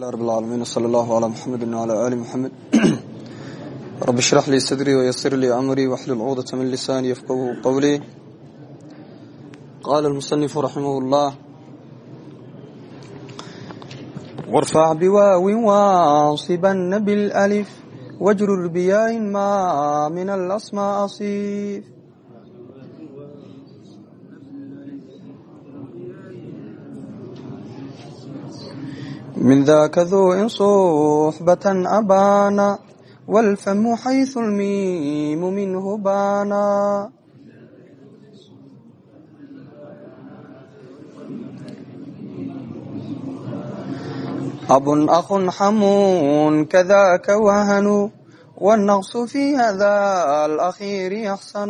رب العالمين وصلى الله على محمد وعلى آل محمد رب اشرح لي صدري ويسر لي أمري واحلل عقدة من لساني يفقهوا قولي قال المصنف رحمه الله وارفع بواو واصبا بالألف واجرر بياء ما من الأسماء أصيف من ذاك ذو إن صحبة أبانا والفم حيث الميم منه بانا أب أخ حمون كذاك وهن والنقص في هذا الأخير يحسن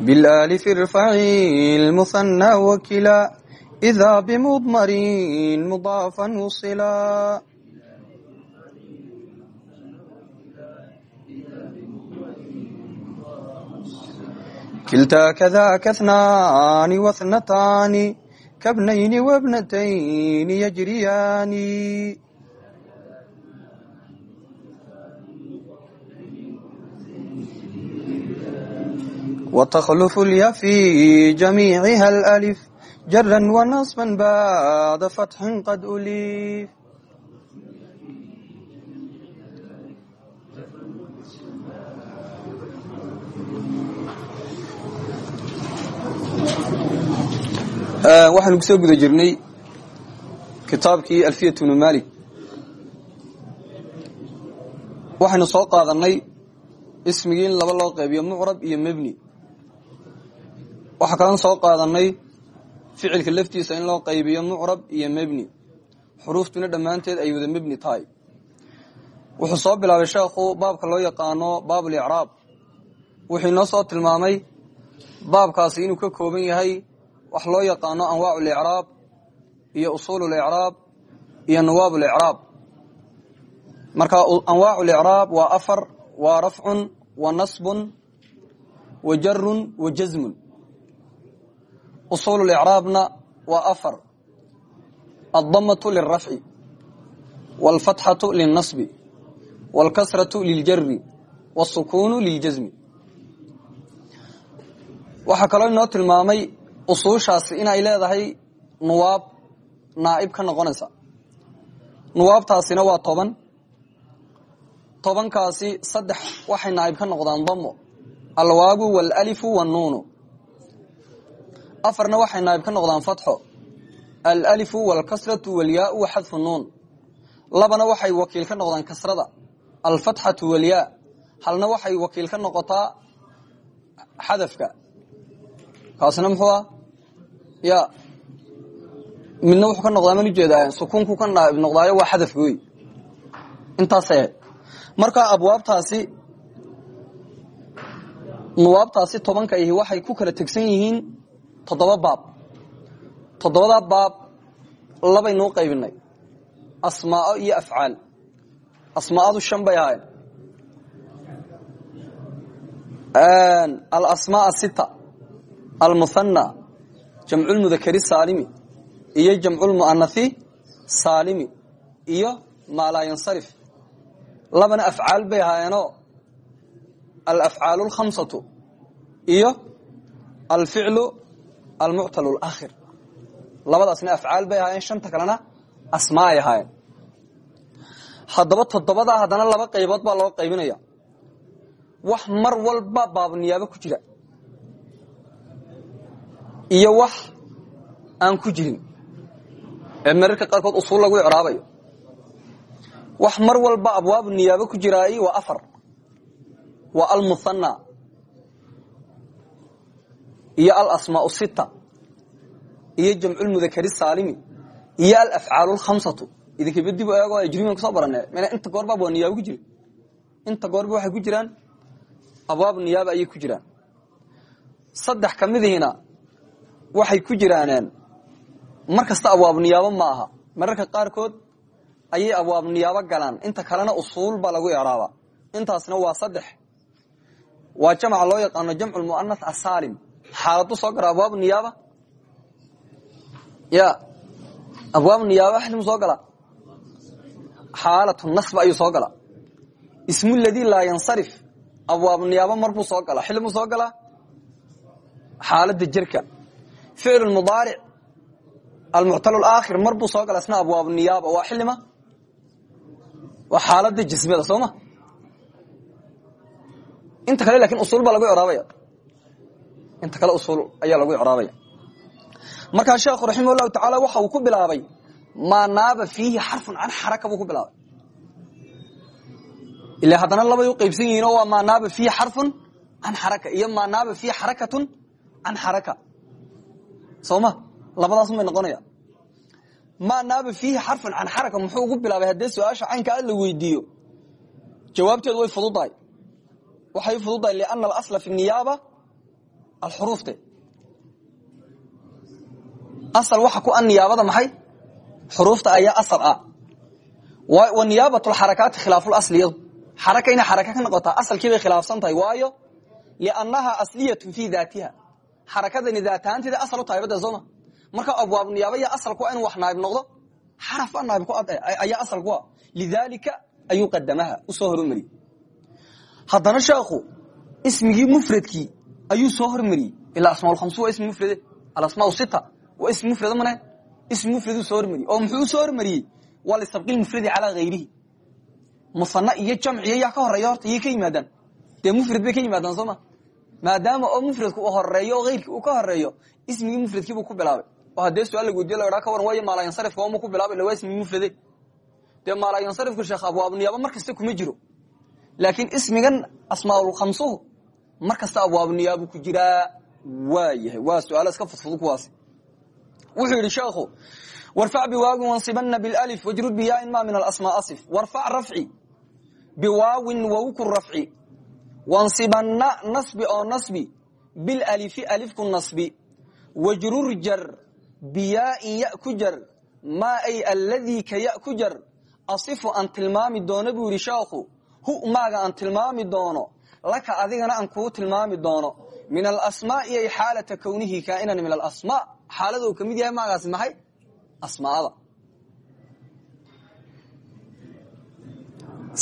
بالآلف ارفعي المثنى وكلا إذا بمضمر مضافا وصلا كلتا كذاك اثنان واثنتان كابنين وابنتين يجريان وتخلف اليا في جميعها الألف جرا ونصبا بعد فتح قد أليف waxaanu kusoo guda jirnay kitaabkii alfiyat bnu malik waxaynu soo qaadanay ismigii in laba loo qaybiyo mucrab iyo mebni waxaa kalan soo qaadanay ficilka laftiisa in loo qaybiyo mucrab iyo mebni xuruuftuna dhammaanteed ay wada mebni tahay. Wuxuu soo bilaabay sheekhu baabka loo yaqaano baabulicraab wuxuu inoo soo tilmaamay baabkaasi inuu ka kooban yahay wax loo yaqaano anwaac licraab iyo usuul licraab iyo nawaab licraab marka anwaac licraab waa afar waa rafcun wa nasbun wa jarun wa jazmun usuul craabna waa afar addamatu lilrafci walfatxatu lilnasbi walkasratu liljari wasukuunu liljasmi waxaa kaloo inoo tilmaamay usuushaasi inay leedahay nuwaab naaib ka noqonaysa nuwaabtaasina waa toban tobankaasi saddex waxay naaib ka noqdaan damo alwaabu waalalifu wanuunu afarna waxay naa'ib ka noqdaan fatxo. Alalifu waalkasratu walyaau wa xadfu nuun. Labana waxay wakiil ka noqdaan kasrada. Alfatxatu walyaa halna waxay wakiil ka noqotaa xadafka. Kaasina muxuu ah ya. Midna wuxuu ka noqdaa man u jeedaa sukuunku ka naaib noqdaayo waa xadafka wey intaasay ahayd marka abwaabtaasi nuwaabtaasi tobanka ihi waxay ku kala tegsan yihiin toddoba baab. Toddobadaa baab labaynuu qaybinay. Asmaao iyo afcaal. Asmaadu shan bay ahayn alasmaa sita. Almuhanna jamculmudakari saalimi. Iyo jamculmu'anathi saalimi. Iyo maalaa yansarif. Labana afcaal bay ahaayeenoo alafcaalu alkhamsatu iyo alficlu almuctalu alaakhir labadaasna afcaal bay ahaayeen shanta kalena asmaa ay ahaayeen. Haddaba toddobadaa haddana laba qaybood baa loo qaybinaya wax mar walba baabniyaabo ku jira. Iyo wax aan ku jirin. Ee mararka qaarkood usuul lagu icraabayo. Wax mar walba abwaab niyaabo ku jiraay waa afar. Waa almuhanna iyo alasmaa sita iyo jamculmudakari saalimi iyo alafcaal lkhamsatu idinkaba dib eego ajriman ku soo barane inta goorba abwaab niyaaba ku jira inta goorba waxay ku jiraan abwaab niyaaba ayay ku jiraan. Saddex ka waxay ku jiraaneen mar abwaab niyaabo ma aha. Mararka qaarkood ayay abwaab niyaabo galaan. Inta kalena usuul baa lagu icraaba. Intaasna waa saddex. Waa jamca loo yaqaano jamcu lmu'anath asaalim xaaladu soo gara abwaab niyaaba? Ya abwaab niyaaba xilmu soo gala? Xaalatu nasb ayuu soo gala. Ismu ladii laa yansarif abwaab niyaaba marbuu soo gala. Xilmuu soo galaa xaalada jerka ficlu mudaaric almuctal aakhir mar buu soo gala isna abwaab niyaaba. Waa xilima waa xaalada jismada soo ma? Inta kale laakiin usul baa lagu iraabaya inta kale usul ayaa lagu icraabaya markaa sheekhu raximah llahu tacaala waxa uu ku bilaabay maa naaba fiihi xarfun can xaraka buu ku bilaabay. Ila haddana labay u qaybsan yihiin oo waa naaba fiihi xarfun can xaraka iyo maa naaba fiihi xarakatun can xaraka. Soo ma? Labadaas may noqonaya. Maa naaba fiihi xarfun can xaraka muxuu ugu bilaabay haddee su'aasha caynka aad la weydiiyo. Jawaabteedu way fududahay. Waxay fududahay liana alasla fi niyaaba alxuruufte. Asal waxa ku a niyaabada maxay? Xuruufta ayaa asal ah. Wa niyaabat lxarakaati khilaafu lasliyadu xaraka inay xaraka ka noqotaa asalkiibay khilaafsan tahay. Waayo liannaha asliyatun fii daatiha. Xarakadani daatahaanteeda asal u tahay bade sooma marka abwaab niyaaba ya asal ku inu wax naayib noqdo xaraf baa naayib ad ayaa asal ku a lidaalika ayuu qadamaha u soo hormariyey haddana sheekhu ismigii mufradkii ayuu soo hormariyey ilaa asmaaulkhamsu waa ismi mufrade. Alasmaa sita waa ismi mufrade mane ismi mufraduu soo hormariyey oo muxuu u soo hormariyey waa lisabqi mufradi calaa hayrihi musana iyo jamciyo yaa ka horreeya horta iyay ka yimaadaan. Dee mufrad bay ka yimaadaan soo ma? Maadaama oo mufradku uu horeeyo oo uu ka horeeyo ismigii mufradkiibuu ku bilaabay. Oo haddee su'aal lagu weydiyo la idhaa ka waran waayo maalayansarifka wamu ku bilaabay waa ismigi mufrade. Dee maalayansarifku sheekh abwaab niyaaba mar kasta kuma jiro. Laakiin ismigan asmaaulkhamsuhu mar kasta abwaab niyaabu ku jiraa waa yahay waa su'aalo iska fudfudu kuwaasi wuxuu yidhi sheekhu warfac biwaawin wansibana bilif wajrud biyaain ma min alasmaa asif. Warfac rafci biwaawin wawku rafci. Wansibana nasbi oo nasbi bilalifi alifku nasbi. Wajrur jar biyaain ya ku jar maa ay alladii ka ya ku jar. Asifu aan tilmaami doono buu yidhi sheekhu hu maaga aan tilmaami doono laka adigana aan kuu tilmaami doono. Min alasmaai ay xaalata kownihi kaa'inan min alasmaa xaalada uu ka mid yahay maagaasi maxay? Asmaada.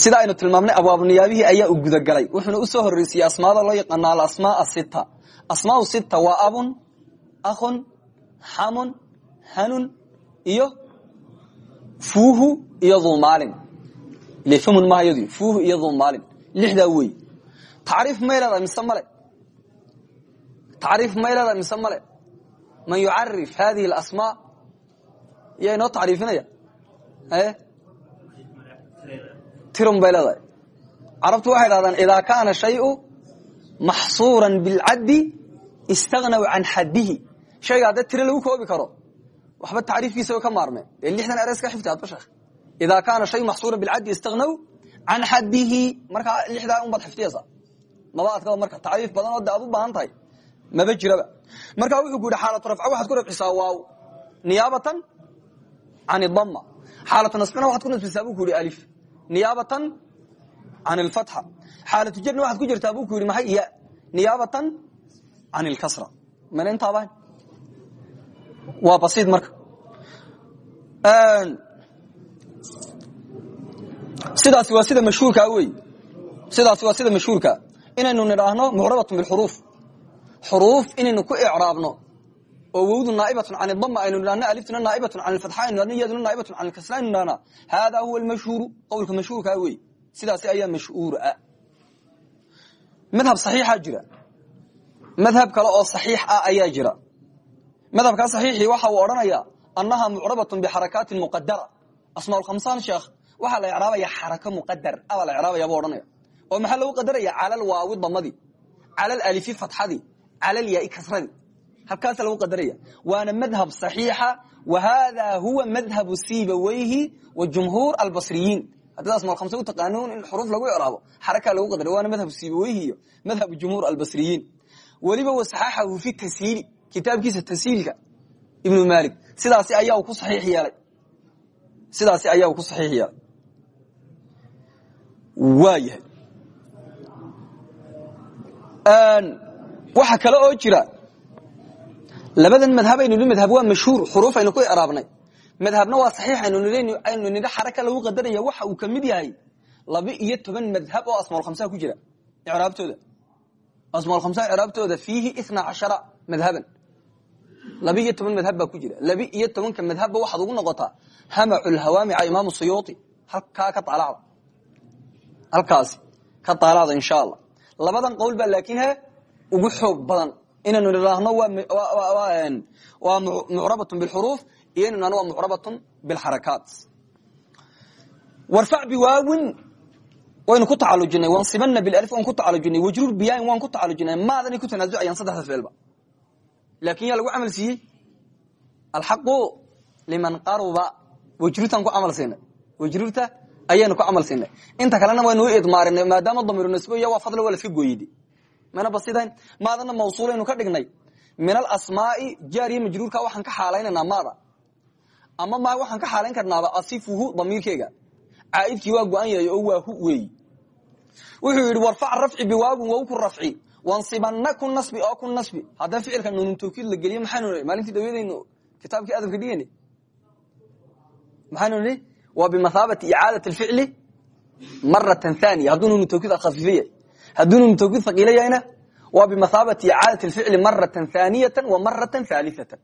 Sida aynu tilmaamnay abwaabniyaabihii ayaa u gudagalay. Wuxuuna u soo horreysiyey asmaada loo yaqaana alasmaa sita asmaau sita waa abun akhun xamun hanun iyo fuuhu iyo duumaalin. Lfmun maha yadu fuuhu iyo duumaalin. Lixdaa wey tacriif may leedahay mise male? Tacriif may leedahay mise male? Man yucarif hadihi اlasmaa yaa inoo tacriifinaya tirun bay leedahay. Carabtu waxay dhahdaan idaa kaana shayu maxsuura bilcaddi istagnaw can xaddihi. Shayga haddee tiro lagu koobi karo waxba tacriifkiisa ka maarmeen ee lixdan eres ka xifti adba sheekh. Idaa kaana shay maxsuura bilcaddi istagnaw can xaddihi. Markaa lixdaa unbaad xifdiyaysa maba adkaba marka tacriif badan oo de aad maba jiraba markaa wuxuu ku yidhi rafca waxaad ku rafcisaa waaw. Niyaabatan can idama xaalatu nasbina waxaad ku nasbisaa buu ku alif. Niyaabatan can ilfatxa xaalatu jarna waxaad ku jirtaa buu ku yidhi maxay? Ya. Niyaabatan can ilkasra mana intaaba waa basiid marka. Sidaasi waa sida mashhuurkaa wey sidaasi waa sida mashhuurka inaynu nidhaahno mucrabatun bilxuruuf xuruuf. Inaynu ku icraabno oo wowdu naa'ibatun can idama aynu nidhahno aliftuna naa'ibatun can ilfatxa aynu nidhahno iyaduna naa'ibatun can ilkasra aynu nidhahna haadaa huwa almashhuuru qowlka mashhuurkaa wey sidaasi ayaa mashhuur ah. Madhab saxiixaa jira. Madhab kale oo saxiix ah ayaa jira. Madhabkaa saxiixii waxa uu odhanaya annaha mucrabatun bixarakaatin muqadara asmaaulkhamsaan sheekh waxaa la icraabaya xarako muqadar abaa la icraabaya buu odhanaya oo maxaa lagu qadaraya? Cala alwaawi damadii cala alalifi fatxadii cala alyaai kasradii halkaasa lagu qadaraya. Waana madhab صaxiixa wa hada huwa madhabu sibaweyhi wa jumhuur albasriyiin. Haddaad asmaal khamse u taqaanuun in xuruuf lagu icraabo xarakaa lagu qadariya waana madhab sibaweyhi iyo madhabu jumhuur albasriyiin. Weliba wasaxaxahu fi tasiili kitaabkiisa tasiilka ibnu malik sidaasi ayaa ku saxiix yeelay. Sidaasi ayaa ku saxiix yeelay. Waayahay waxa kale oo jira. Labadan madhabaynu madhab waa mashhuur xuruuf aynu ku icraabnay madhabna waa saxiix aynu nidhi xaraka lagu qadaraya waxa uu ka mid yahay laba iyo toban madhab oo asmaal khamsaha ku jira icraabtooda asmaal khamsaha icraabtooda fiihi ina cashara madhaban. Laba iyo toban madhab baa ku jira. Laba iyo tobanka madhabba waxaad ugu noqotaa hamaculhawaamica imaamu suyuuti halkaa ka alacda halkaasi ka taalacda insha allah labadan qowl baa laakiin he ugu xoog badan. Inaynu nidhaahno waa mucrabatun bilxuruuf iyo inu nidhahno waa mucrabatun bilxarakaat. Warfac biwaawin waynu ku tacalujinay wansibana bilif waan ku tacalujinay wajruur biyaain waan ku tacalujinay maadanay ku tanaasucayaan saddexda ficilba laakin yaa lagu camal siiyey? Alxaqu liman qaruba wajruurtaan ku camal siinay wajruurta ayaynu ku camal siinay. Inta kalena waynu idmaarinay maadaama damiru nisboya waa fadl waa laska gooyidi mana basidayn maadana mawsuulaynu ka dhignay. Min alasmaai jaariya majruurka waxaan ka xaalaynanaa maada. Ama ma waxaan ka xaalayn karnaaba asifuhu damiirkeyga caaidkii waa go-an yahay oo waa hu weeyi. Wuxuu yidhi warfac rafci biwaawin wow ku rafci wansibana nasbi oo ku nasbi. Haddana ficilka nuunun tawkiid la geliyo maxaanu maalintii dawyadaynu kitaabkii adabka dhigani maxaanu nii waa bimathaabati icaadat alficli maratan thaniya. Hadduu nuunu tawkiid khafiifiya hadduu nuunu tawkiid haqiila yahayna waa bimathaabati icaadat alficli maratan thaniyatan wa maratan thalithatan.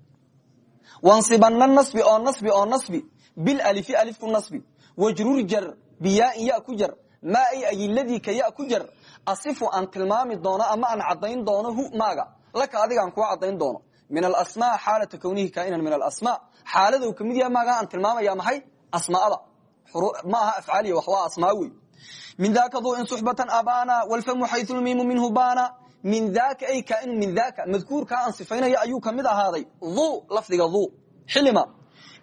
Wansibana nasbi oo nasbi oo nasbi bilalifi alif ku nasbi. Wajrur jar biyaain ya ku jar maa ay ayiladii ka ya ku jar. Asifu aan tilmaami doono ama aan cadayn doono hu maaga. Laka adigaan kuwa cadayn doono min alasmaa xaalata kwnihi kainan min alasmaa xaaladu ka mid yaha maaga aan tilmaamaya maxay asmaada ma aha afcaaliya wax waa asmaa wey min daka duu in suxbatan abana walfamu xayu lmiimu minhu bana min daka ay kainu min daka madkuurkaa aan sifaynaya ayuu ka mid ahaaday duu lafdiga duu xilima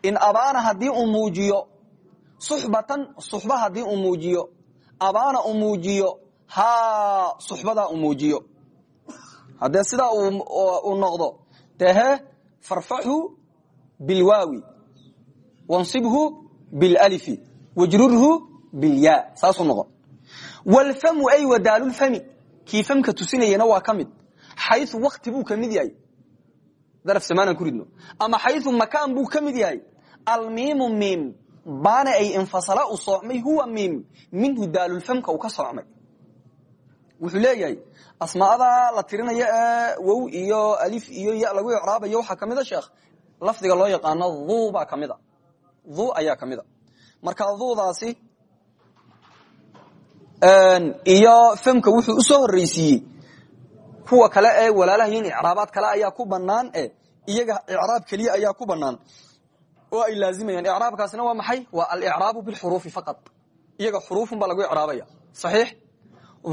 in abaana haddii uu muujiyo suxbatan suxba haddii uu muujiyo abaana uu muujiyo ha suxbadaa uu uu noqdo dehe farfaxhu bilwaawi wansibhu bilalifi wajrurhu bilyaa saasuu noqon wlfamu ay wadaalulfami kii famka tusinayana waa ka mid xayu wakti buu ka mid yahay daraf samaanaan ku ridno ama xayu makaan buu ka mid yahay almiimu miim baana ay infasala u soocmay huwa miim minhu daalulfamka uu ka soocmay wuxuu leeyahay asmaada la tirinaya ee wow iyo alif iyo ya lagu icraabayo waxaa ka mid a sheekh lafdiga loo yaqaano duu baa ka mid duu ayaa ka mid a. Marka duudaasi iyo famka wuxuu u soo horreysiiyey kuwa kale ee walaalaha yiin icraabaad kale ayaa ku banaan e iyaga icraab keliya ayaa ku banaan oo ay laazimayaan icraabkaasina waa maxay? Waa alicraabu bilxuruufi faqad iyaga xuruufun baa lagu icraabaya. Saxiix?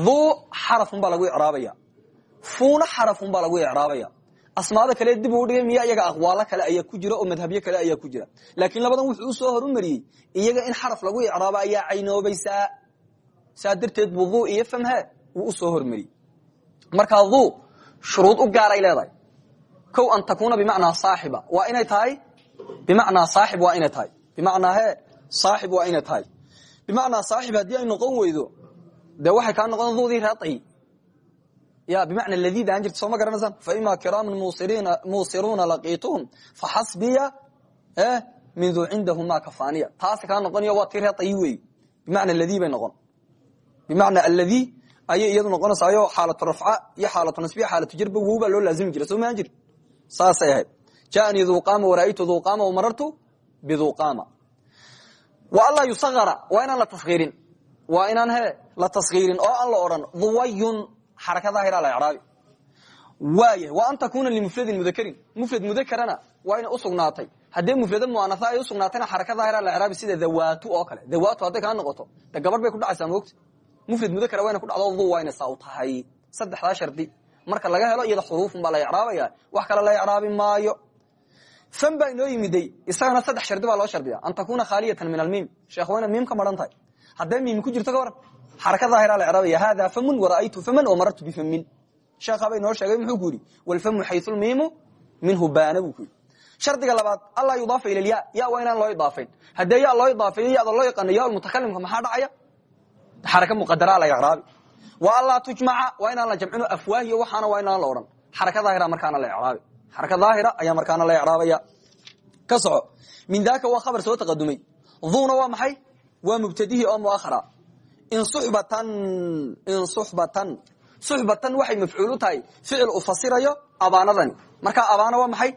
Duu xarafun baa lagu icraabaya. Fuuna xarafun baa lagu icraabaya asmaada kale dib uu dhigay miya iyaga aqwaalo kale ayaa ku jira oo madhabyo kale ayaa ku jira. Laakiin labadan wuxuu u soo horumariyey iyaga in xaraf lagu icraabo ayaa caynoobaysaa saa darteed buu iyo famhe wuu u soo hormariyey. Markaa duu shuruud u gaaray leedahay. Kow an takuuna bimacnaa saaxiba. Waa inay tahay? Bimacnaa saaxib waa inay tahay. Bimacnaa saaxib waa inay tahay. Bimacnaa saaxib haddii ay noqon weydo dee waxay kaa noqon duudii reeahi ya bimacna ladid aan jirta soo ma garanaysaan fa ima kiraaman muusiruuna laqiituhum faxasbiya min duu cindahu ma kafaniya taasi kaa noqonayo waa tii reeahi wey bimacna ladii bay noqon bimacna alladii ayay iyadu noqonaysayo xaalatu rafca iyo xaalatu nasbiya xaalatu jarba wow baa loo laazimi jira soo maan jir saasay ahayd jaanii duuqaama waraaytu duuqaama wamarartu biduuqaama wa anlaa yusagara waa inaan la taskiirin waa inaan he la taskiirin oo aan la odhan duwayun xaraka daahira la icraabi waaya wa an takuna limufradin mudakarin mufrad mudakarana waa inay usugnaatay haddii mufrada muanaa ay usugnaatayna xaraka daahira la icraabi sida dawaatu oo kale dawaatu hadday kaa noqoto de gabar bay ku dhacaysaa moogta mufrad mudakara wayna ku dhacdo du waa inay saa u shardi marka laga helo iyada xuruufun baa la icraabaya wax kale la icraabi maayo fan inoo yimiday isagana saddex shardi baa loo shardiya an takuna khaaliyatan min almiim sheekh waa ina miim ka maran tahay haddee ku jirto ka xaraka daahira la icraabaya hada famun wara'aytu faman oo marartu bifamin sheekhabay noo sheegay muxuu ku yidhi walfamu xayu lmiimu minhu baana buu ku yidhi shardiga labaad anlaa yudaafa ila lya ya waa inaan loo idaafayn haddee ya loo idaafeeyo yada loo yaqaano ya mutakalimka maxaa dhacaya xaraka muqadara la icraabi wa anlaa tujmaca waa inaan la jamcino afwaahiyo waxaana waa inaan la odhan xaraka daahira markaana la icraabi xaraka daahira ayaa markaana la icraabaya ka soco min daaka waa khabar soo taqadumay duuna waa maxay waa mubtadihii oo muahara in suxbatan in suxbatan waxay mafcuul u tahay ficil u fasirayo abaanadani marka abaana waa maxay?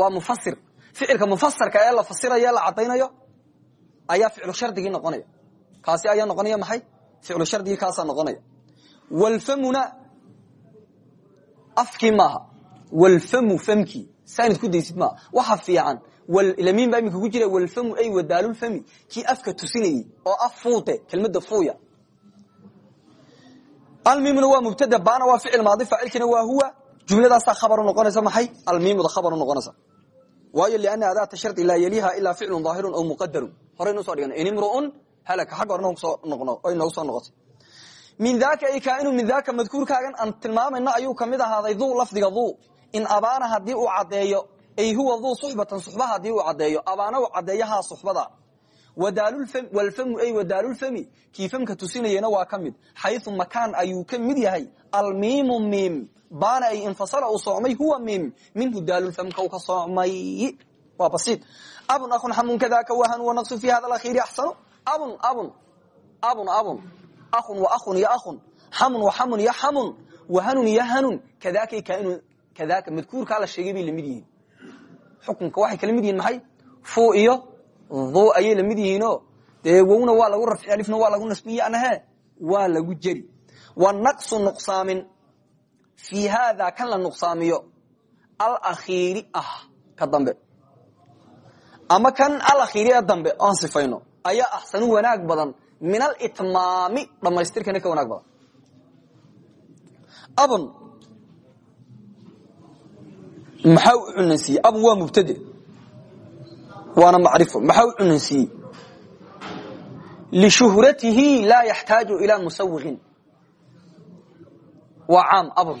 Waa mufasir ficilka mufasirka ee la fasirayo la cadaynayo ayaa ficlu shardigii noqonaya. Kaasi ayaa noqonaya maxay? Ficlu shardigii kaasaa noqonaya. Walfamuna afkii maaha. Walfamu famkii saanid ku daysid maaha. Waxa fiican lamiin baa iminka ku jira walfamu ay wadaalulfami kii afka tusinayey oo af fuute kelmada fuuya. Almiimuna waa mubtada baana waa ficil maadi faacilkiina waa huwa. Jumladaasaa khabar unoqonaysa maxay? Almiimuda khabar unoqonaysa waayo liana adaata shardi laa yaliha ilaa ficlun daahirun aw muqadarun horaynu u soo dhigana in imruun halaka xagga hore nosoo noqno ay noogu soo noqotay. Min daaka ay kaainu min daaka madkuurkaagan aan tilmaamayno ayuu ka mid ahaaday duu lafdiga duu in abaana haddii uu caddeeyo ay huwa duu suxbatan suxba haddii uu caddeeyo abaana uu caddeeyahaa suxbada. Walfamu ay wadaalulfami kii famka tusinayena waa ka mid. Xayu makaan ayuu ka mid yahay almiimu miim baana ay infasala uu soocmay huwa miim minhu daalulfamka u ka soocmay waa basiid abun akhun xamun kadaka wahan wanaqsu fi hada alakhiiri axsanu. Abun abun abun abun. Akhun wa akhun iyo akhun. Xamun wa xamun iyo xamun. Wahanun iyo hanun. Kadakay kaainu kadaka madkuurkaa la sheegay bay la mid xukunka waxay kala mid yihiin maxay? Fu iyo dhu ayay la mid yihiino dee wowna waa lagu rafci alifna waa lagu nasbiye anahe waa lagu jeri wa naqsu nuqsaamin. Fii haada kan la nuqsaamiyo. Alakhiiri ah ka dambe. Ama kan alakhiiri ee dambe oon sifayno ayaa axsanu wanaag badan. Min alitmaami dhammaystirkana ka wanaag badan maxaa u cunansiiyey abun waa mubtade waana macrifo maxaa u cunansiiyey lishuhratihi laa yaxtaaju ilaa musawiqin waa caam abun.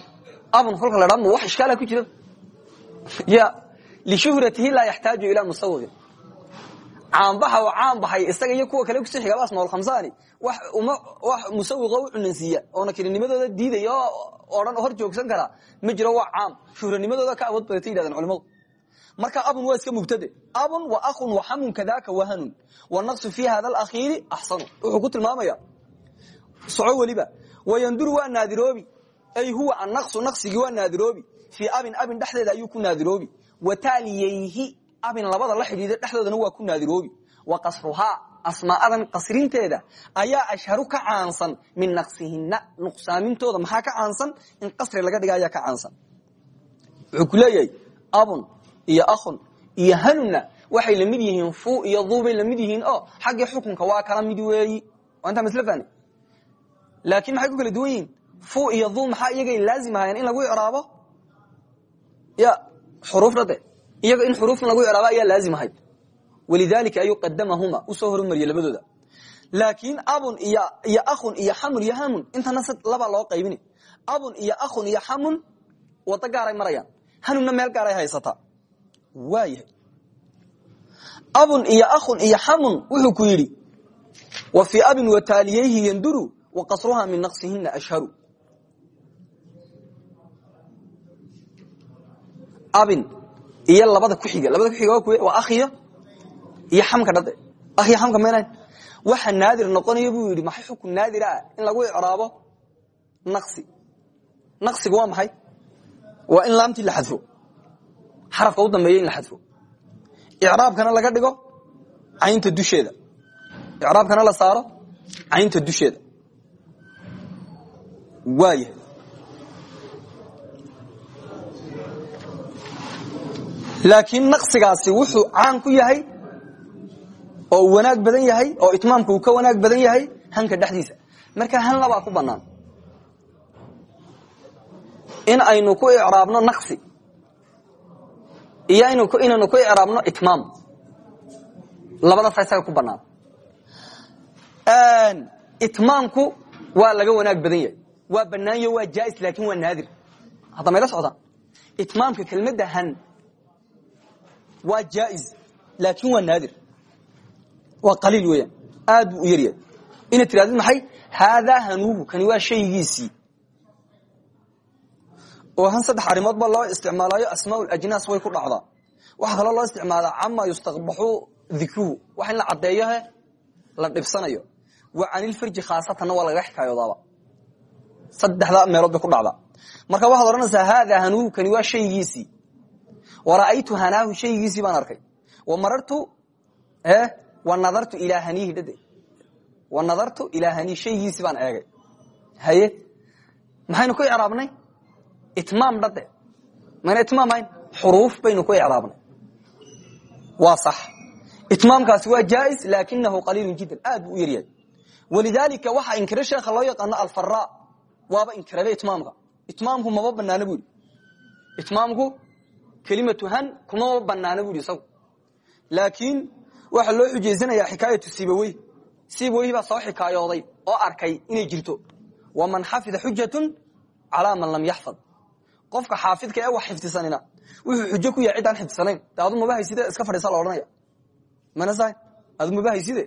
Abun kolka la dhaa wax ishkaala ku jira? Ya. Lishuhratihi laa yaxtaaju ilaa musawiqin caambaxa oo caam baxay isaga iyo kuwa kale ku sii xigaaba asmaul khamsaani. Wax musawiqo u cunansiiya oona kelinimadooda diidaya oo hor joogsan kara. Ma jiro waa caam shuhranimadooda ka awood badatay yidhahdeen culimadu marka abun waa iska mubtade abun wa akhun wa xamun kadaka wahanun wanaqsu fi hada alakhiiri axsanu wuxuu ku tilmaamaya soco weliba wayanduru waa naadiroobi. Ay huwa annaqsu naqsigii waa naadiroobi. Fii abin abin dhexdeeda ayuu ku naadiroobi. Wataaliyayhi abin labada la xidhiida dhexdoodana waa ku naadiroobi. Wa qasruhaa asmaadan qasrinteeda ayaa ashharu ka caansan min naqsihina nuqsaamintooda maxaa ka caansan? In qasri laga dhiga ayaa ka caansan. Wuxuu ku leeyahay abun iyo akhun iyo hanunna waxay la mid yihiin fu iyo duubay la mid yihiin oo xaggii xukunka waa kala mid weeyi. Waa intaa laakiin maxay ku kala duwan yihiin? Iyo duu maxaa iyagay laazim ahaayeen in lagu icraabo? Ya xuruufna de iyaga in xuruufna lagu icraabo ayaa laazim ahayd. Walidalika ayuu qadamahuma u soo hormariyey labadooda. Laakiin abun iyo akhun iyo xamun iyo hamun intana s labaa loo qaybini. Abun iyo akhun iyo xamun wado gaaray marayaan. Hanunna meel gaaray haysataa waayahay abun iyo akhun iyo xamun wuxuu ku yidhi wa fii abin wataaliyayhi yanduru wa qasruhaa min naqsihina ashharu. Abin iyo labada kuxiga labada kuxiga waa kuwe waa akhiyo iyo xamka dhade akhiyo xamka meenayn waxa naadir noqonaya buu yidhi maxay xukun naadir ah in lagu icraabo naqsi? Naqsiga waa maxay? Waa in laamtii la xadfo. Xarafka u dambeeya in la xadfo. Icraabkana laga dhigo caynta dusheeda. Icraabkana la saaro caynta dusheeda. Waaya laakiin naqsigaasi wuxuu caan ku yahay oo wanaag badan yahay oo itmaamka uu ka wanaag badan yahay hanka dhexdiisa. Marka han labaa ku banaan in aynu ku icraabno naqsi iyo inaynu ku icraabno itmaam. Labadaasa isaga ku banaan itmaamku waa laga wanaag badan yahay. Waa banaanyo waa jaais laakin waa naadir. Hadda mayla socdaan itmaamka kelmadda han waa jaais laakin waa naadir. Waa qaliil weeyaan. Aad buu u yaryahay inaad tirahdid maxay? Haadaa hanuuhu kani waa shaygiisii. Oo han saddex arrimood ba loo isticmaalayo asmaa ajnaas way ku dhacdaa. Waxaa kaloo loo isticmaalaa cama yustaqbaxu dikruhu. Wax in la caddeeyohe la dhibsanayo. Wa canilfarji khaasatanna waa lagaga xikaayoodaaba saddexdaa meelood bay ku marka waxaad odhanaysaa haadaa hanuuhu kani waa shaygiisii wa ra'aytu hanaahu shaygiisii baan arkay wa marartu wa nadartu ilaa haniihi dhade wa nadartu ilaa haniihi shaygiisii baan eegay haye maxaynu ku icraabnay itmaam dhade mayna itmaam hayn xuruuf baynu ku icraabnay waa sax itmaamkaasi waa jaais laakinahu qaliilu jiddan aad buu u yaryahay walidaalika waxaa inkira sheekha loo yaqaano alfara waaba inkirabe itmaamka itmaamku maba banaano bu yidhi itmaamku kelimatu han kumama banaano bu isagu laakiin waxaa loo xujaysanayaa xikaayatu sibawey sibaweyhi baa soo xikaayooday oo arkay inay jirto. Waman xafida xujatun calaa man lam yaxfad. Qofka xaafidka ee wax xifdisanina wuxuu xujo ku yahay xifdisanayn de adu maba hayside iska fadhiisa la odhanaya? Manasa adu maba hayside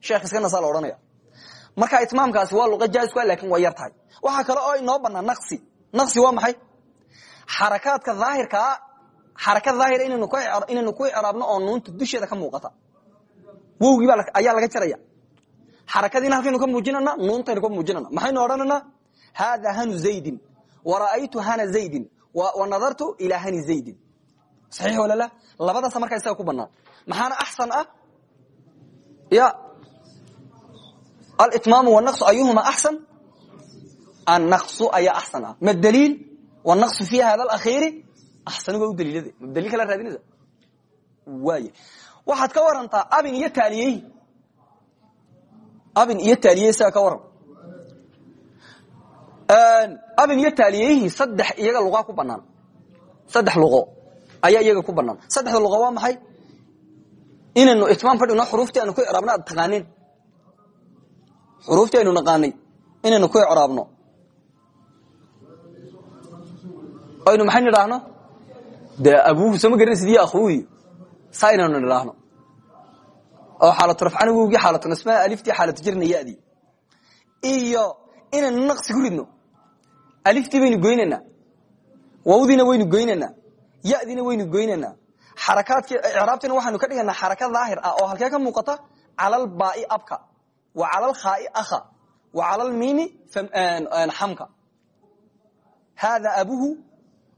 sheekh iska nasa la odhanaya. Marka itmaamkaasi waa luqa jaaiska laakiin waa yar tahay. Kale oo inoo banaa naqsi. Naqsi waa maxay? Xarakaadka daahirkaa xaraka daahira inaynu ku icraabno oo nuunta dusheeda ka muuqata. Wowgii ayaa laga jaraya. Xarakadiina halkaynu ka muujinana nuuntaynu ka muujinana. Maxaynu odhanana? Hada hanu zaydin. Wara'aytu hana zaydin. Wa nadartu ilaa hani zaydin. Saxiix walala labadaasa markaa isaga ku banaan maxaana axsan ah? Ya. Alitmaamu wanaqsu ayuhuma axsan? Annaqsu ayaa axsan ah. Ma daliil? Wanaqsu fi hada alakhiiri axsanuba u daliilade ma daliil kala raadinaysa? Waay waxaad ka warantaa abin iyo taaliyeyhi abin iyo taaliyey isaga ka waran. Abin iyo taaliyeyhi saddex iyaga luqaa ku banaan saddex luqo ayaa iyaga ku banaan saddexda luqo waa maxay? Inaynu itmaam ka dhigno xuruuftii aynu ku icraabno aad taqaaneen xuruuftii naqaanay inaynu ku icraabno. Aynu maxay nidhaahno dee abuuhu sooma garanaysid iyo akhuuhi saa inaynu nidhaahno. Oo xaalatu rafcanigugii xaalatu nasmaa aliftii xaalatu jirna yadii iyo inaynu naqsi ku ridno aliftii baynu goynaynaa wawdiina waynu goynaynaa yadiina waynu goynaynaa xarakaadki icraabtiina waxaynu ka dhiganaa xaraka daahir ah oo halkee ka muuqata calal baai abka wa calal khaai akha wa calal miimi xamka. Haada abuhu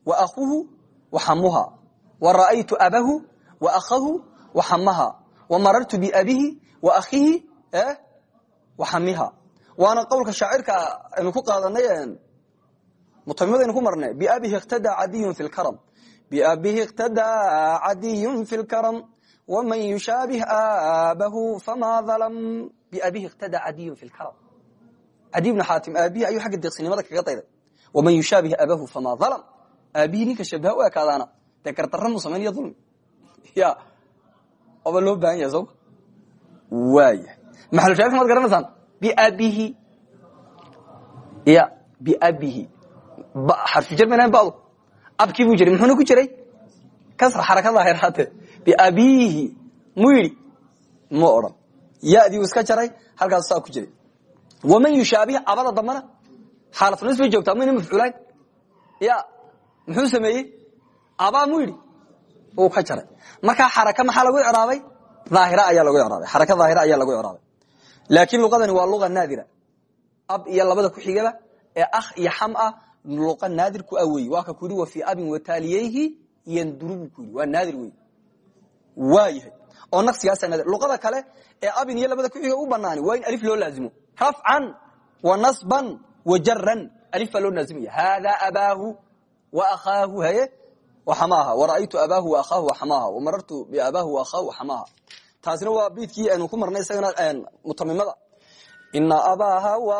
wa akuhu wa ra'aytu abahu wa akhahu wa xamaha wa marartu biabihi wa akhihi wa xamiha waana qowlka shaacirka aynu ku qaadanay mutamimadaynu ku marnay biabihi iqtadaa cadiyun fi lkaram biabihi iqtadaa cadiyun fi lkaram waman yushaabih aabahu fama dalam biabihi iqtadaa cadiyun fi lkaram cadiy bnu xaatim aabihi ayuu xagga deeqsinimada kaga dayday waman yushaabih aabahu fama dalam aabihii ninka shabaha u ekaadaana dee gardarra mu samayn iyo dulmi ya oba loo baahan yahay soma waaya maxalushaarka maad garanaysaan biabihi ya biabihi xarfujar maynahan badu abkii buu jiray muxuuna ku jiray kasra xaraka daahiraate biabihi mu yidhi mu odhan yadii uu iska jaray halkaasu saa ku jiray waman yushaabih abada dambana xaalatnas bay joogtaa mayna mafcuulayn ya muxuu sameeyey? Abaa mu yidhi? Uu ka jaray. Markaa xaraka maxaa lagu icraabay? Aahir ayaa lagu raabay xaraka daahira ayaa lagu icraabay. Laakiin luqadani waa luqa naadira. Ab iyo labada ku xigaba ee akh iyo xam ah luqa naadir ku ah wey waa ka ku yidhi wa fii abin wataaliyeyhi yanduru buu ku yidhi. Waa naadir wey waa yahay. Oo naqsigaasa naadir luqada kale ee abin iyo labada ku xiga u banaani waa in alif loo laazimo. Rafcan wa nasban wa jaran alif baa loo laazimaya. Hada abaahu wa akhaahu haye? Waxamaaha wara'aytu abaahu wa akhaahu waxamaaha wamarartu biabaahu wa akhaahu waxamaaha taasina waa biidkii aynu ku marnay isagana mutamimada ina abaaha wa